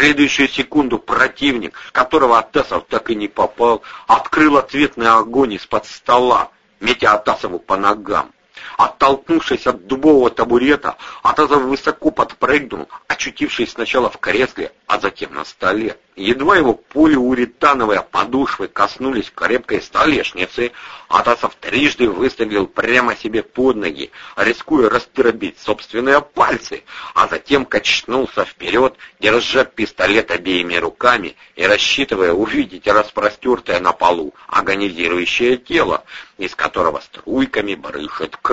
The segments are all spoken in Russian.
следующую секунду противник, которого Атасов так и не попал, открыл ответный огонь из-под стола, метя Атасову по ногам. Оттолкнувшись от дубового табурета, Атазов высоко подпрыгнул, очутившись сначала в кресле, а затем на столе. Едва его полиуретановые подушвы коснулись крепкой столешницы, Атасов трижды выстрелил прямо себе под ноги, рискуя раздробить собственные пальцы, а затем качнулся вперед, держа пистолет обеими руками и рассчитывая увидеть распростертое на полу агонизирующее тело, из которого струйками брышет кровь.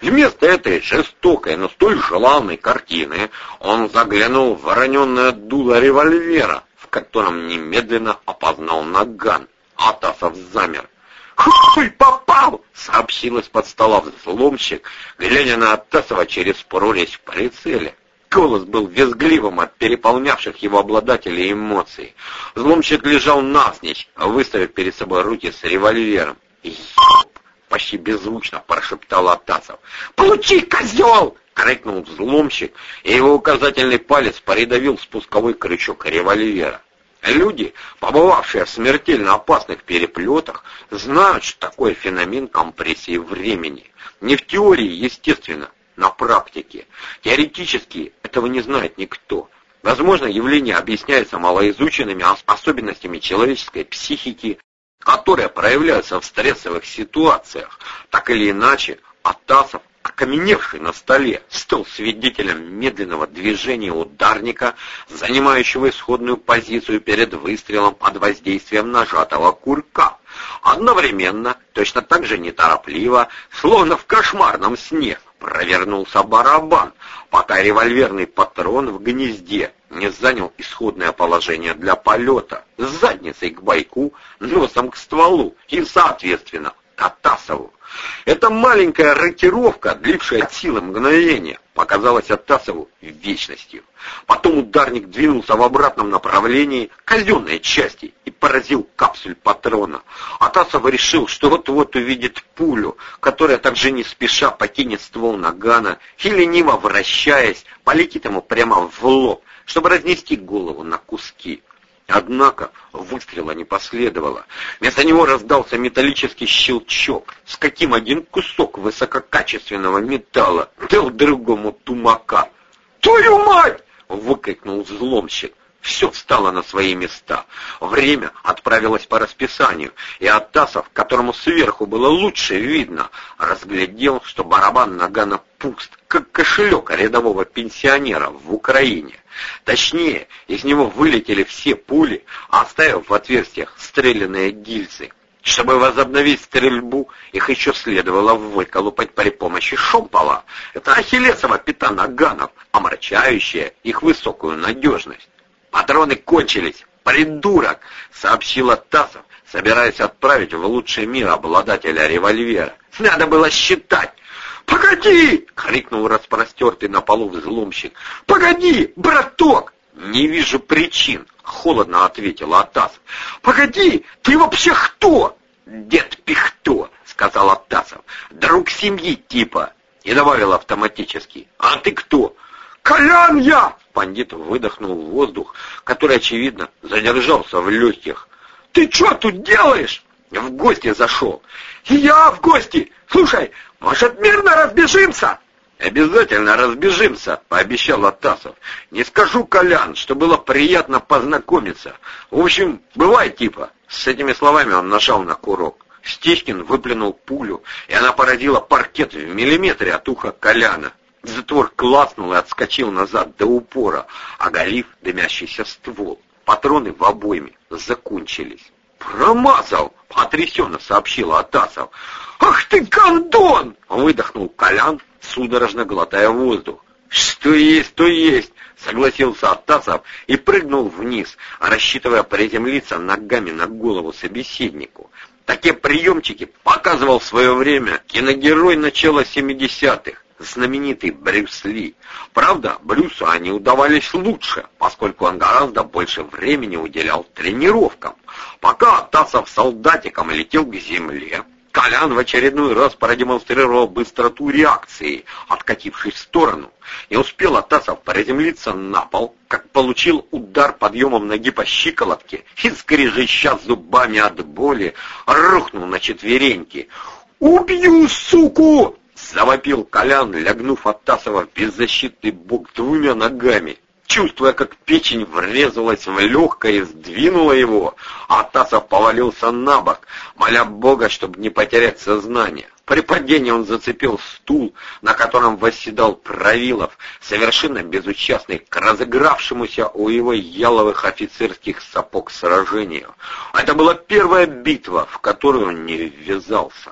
Вместо этой жестокой, но столь желанной картины он заглянул в вороненное дуло револьвера, в котором немедленно опознал наган. Атасов замер. «Хуй, попал!» — сообщил из-под стола взломщик, глядя на Атасова через прорезь в прицеле. Голос был визгливым от переполнявших его обладателей эмоций. Взломщик лежал навзничь, выставив перед собой руки с револьвером. «Еб!» Почти беззвучно прошептал Атасов. «Получи, козел!» — крикнул взломщик, и его указательный палец придавил спусковой крючок револьвера. Люди, побывавшие в смертельно опасных переплетах, знают, что такое феномен компрессии времени. Не в теории, естественно, на практике. Теоретически этого не знает никто. Возможно, явление объясняется малоизученными особенностями человеческой психики, которые проявляются в стрессовых ситуациях. Так или иначе, Атасов, окаменевший на столе, стал свидетелем медленного движения ударника, занимающего исходную позицию перед выстрелом под воздействием нажатого курка. Одновременно, точно так же неторопливо, словно в кошмарном сне, провернулся барабан, пока револьверный патрон в гнезде не занял исходное положение для полета, с задницей к бойку, носом к стволу и, соответственно, к Атасову. Эта маленькая рокировка, длившая от силы мгновения, показалась Атасову вечностью. Потом ударник двинулся в обратном направлении казенной части и поразил капсуль патрона. Атасов решил, что вот-вот увидит пулю, которая также не спеша покинет ствол нагана и, лениво вращаясь, полетит ему прямо в лоб, чтобы разнести голову на куски. Однако выстрела не последовало. Вместо него раздался металлический щелчок, с каким один кусок высококачественного металла дал другому тумака. «Твою мать!» — выкрикнул взломщик. Все встало на свои места. Время отправилось по расписанию, и Атасов, которому сверху было лучше видно, разглядел, что барабан Нагана пуст, как кошелек рядового пенсионера в Украине. Точнее, из него вылетели все пули, оставив в отверстиях стрелянные гильзы. Чтобы возобновить стрельбу, их еще следовало выколупать при помощи шомпола. Это ахиллесова пята наганов, омрачающая их высокую надежность. «Патроны кончились! Придурок!» — сообщила Тасов, собираясь отправить в лучший мир обладателя револьвера. «Надо было считать!» «Погоди!» — крикнул распростертый на полу взломщик. «Погоди, браток!» «Не вижу причин», — холодно ответил Атас. «Погоди, ты вообще кто?» «Дед Пихто», — сказал Атасов. «Друг семьи типа». И добавил автоматически. «А ты кто?» «Колян я!» Пандит выдохнул в воздух, который, очевидно, задержался в легких. «Ты что тут делаешь?» «В гости зашел». «И я в гости! Слушай, может, мирно разбежимся?» «Обязательно разбежимся», — пообещал Атасов. «Не скажу, Колян, что было приятно познакомиться. В общем, бывай, типа». С этими словами он нажал на курок. Стечкин выплюнул пулю, и она породила паркет в миллиметре от уха Коляна. Затвор класнул и отскочил назад до упора, оголив дымящийся ствол. Патроны в обойме закончились. «Промазал!» — потрясенно сообщил Атасов. «Ах ты, гондон!» — выдохнул Колян, судорожно глотая воздух. «Что есть, то есть!» — согласился Атасов и прыгнул вниз, рассчитывая приземлиться ногами на голову собеседнику. Такие приемчики показывал в свое время киногерой начала 70-х, знаменитый Брюс Ли. Правда, Брюсу они удавались лучше, поскольку он гораздо больше времени уделял тренировкам. Пока Атасов солдатиком летел к земле, Колян в очередной раз продемонстрировал быстроту реакции, откатившись в сторону. Не успел Атасов приземлиться на пол, как получил удар подъемом ноги по щиколотке и, скрежеща зубами от боли, рухнул на четвереньки. «Убью, суку!» — завопил Колян, лягнув Атасова в беззащитный бок двумя ногами чувствуя, как печень врезалась в легкое и сдвинула его, а повалился на бок, моля Бога, чтобы не потерять сознание. При падении он зацепил стул, на котором восседал Правилов, совершенно безучастный к разыгравшемуся у его яловых офицерских сапог сражению. Это была первая битва, в которую он не ввязался.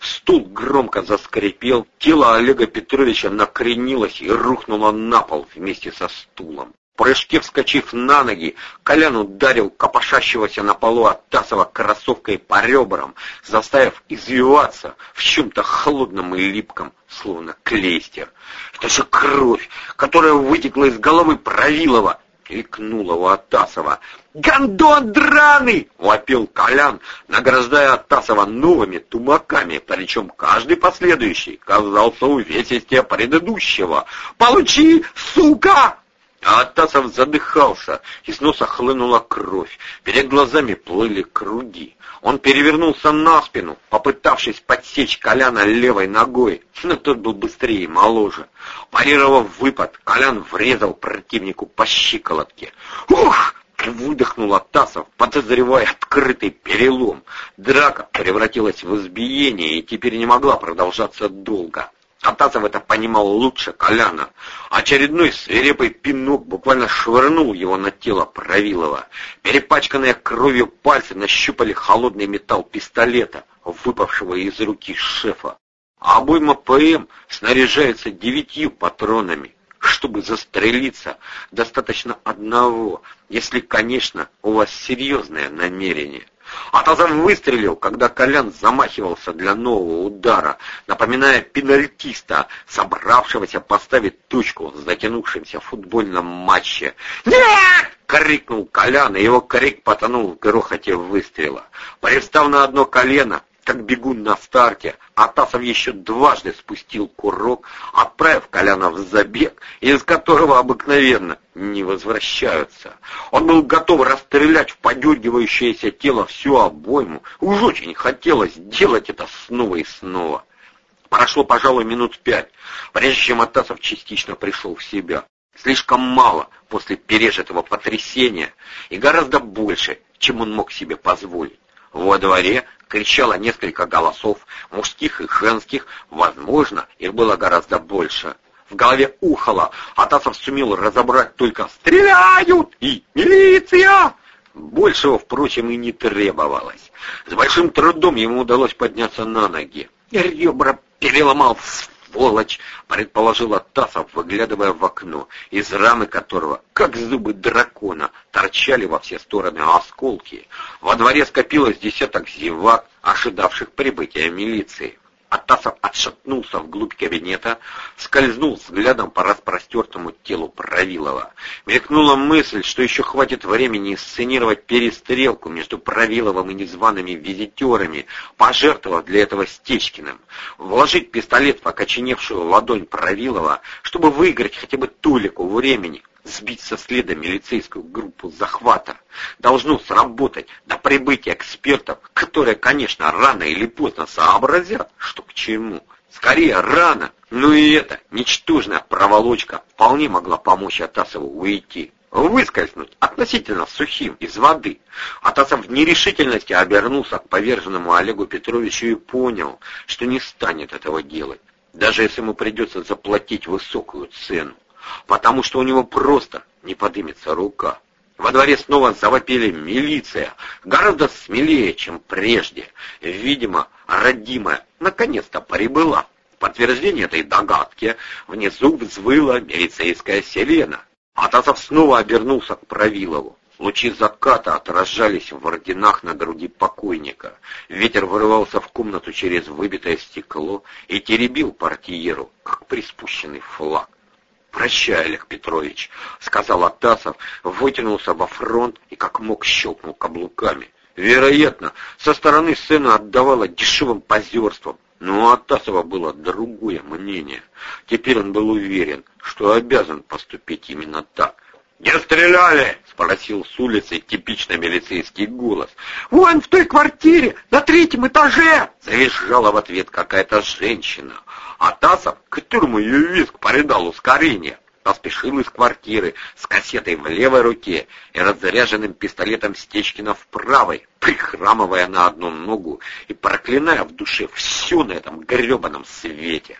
Стул громко заскрипел, тело Олега Петровича накренилось и рухнуло на пол вместе со стулом. В прыжке вскочив на ноги, Колян ударил копошащегося на полу от Тасова кроссовкой по ребрам, заставив извиваться в чем-то холодном и липком, словно клейстер. Это же кровь, которая вытекла из головы Правилова, крикнула у Атасова. «Гондон драный!» — вопил Колян, награждая Атасова новыми тумаками, причем каждый последующий казался увесистее предыдущего. «Получи, сука!» А Атасов задыхался, из носа хлынула кровь, перед глазами плыли круги. Он перевернулся на спину, попытавшись подсечь Коляна левой ногой, но тот был быстрее и моложе. Парировав выпад, Колян врезал противнику по щиколотке. «Ух!» — выдохнул Атасов, подозревая открытый перелом. Драка превратилась в избиение и теперь не могла продолжаться долго. Атасов это понимал лучше Коляна. Очередной свирепый пинок буквально швырнул его на тело Правилова. Перепачканные кровью пальцы нащупали холодный металл пистолета, выпавшего из руки шефа. Обойма ПМ снаряжается девятью патронами. Чтобы застрелиться, достаточно одного, если, конечно, у вас серьезное намерение. Атазан выстрелил, когда Колян замахивался для нового удара, напоминая пенальтиста, собравшегося поставить точку в затянувшемся футбольном матче. «Нет!» — крикнул Колян, и его крик потонул в грохоте выстрела. Привстав на одно колено, как бегун на старте, Атасов еще дважды спустил курок, отправив Коляна в забег, из которого обыкновенно не возвращаются. Он был готов расстрелять в подергивающееся тело всю обойму. Уж очень хотелось делать это снова и снова. Прошло, пожалуй, минут пять, прежде чем Атасов частично пришел в себя. Слишком мало после пережитого потрясения и гораздо больше, чем он мог себе позволить. Во дворе кричало несколько голосов, мужских и женских, возможно, их было гораздо больше. В голове ухало, а Тасов сумел разобрать только «Стреляют!» и «Милиция!» Большего, впрочем, и не требовалось. С большим трудом ему удалось подняться на ноги. Ребра переломал сволочь!» — предположила Тасов, выглядывая в окно, из рамы которого, как зубы дракона, торчали во все стороны осколки. Во дворе скопилось десяток зевак, ожидавших прибытия милиции. Атасов отшатнулся вглубь кабинета, скользнул взглядом по распростертому телу Правилова. Мелькнула мысль, что еще хватит времени сценировать перестрелку между Правиловым и незваными визитерами, пожертвовав для этого Стечкиным. Вложить пистолет в окоченевшую ладонь Правилова, чтобы выиграть хотя бы тулику времени, сбить со следа милицейскую группу захвата. Должно сработать до прибытия экспертов, которые, конечно, рано или поздно сообразят, что к чему. Скорее, рано, но и эта ничтожная проволочка вполне могла помочь Атасову уйти. Выскользнуть относительно сухим из воды. Атасов в нерешительности обернулся к поверженному Олегу Петровичу и понял, что не станет этого делать, даже если ему придется заплатить высокую цену потому что у него просто не подымется рука. Во дворе снова завопили милиция, гораздо смелее, чем прежде. Видимо, родимая наконец-то прибыла. В подтверждение этой догадки внизу взвыла милицейская селена. Атасов снова обернулся к Правилову. Лучи заката отражались в орденах на груди покойника. Ветер вырывался в комнату через выбитое стекло и теребил портьеру, как приспущенный флаг. «Прощай, Олег Петрович», — сказал Атасов, вытянулся во фронт и как мог щелкнул каблуками. Вероятно, со стороны сцена отдавала дешевым позерством, но у Атасова было другое мнение. Теперь он был уверен, что обязан поступить именно так. «Не стреляли?» — спросил с улицы типичный милицейский голос. «Вон в той квартире, на третьем этаже!» — завизжала в ответ какая-то женщина. Атасов, которому ее визг поридал ускорение, поспешил из квартиры с кассетой в левой руке и разряженным пистолетом Стечкина в правой, прихрамывая на одну ногу и проклиная в душе все на этом гребаном свете.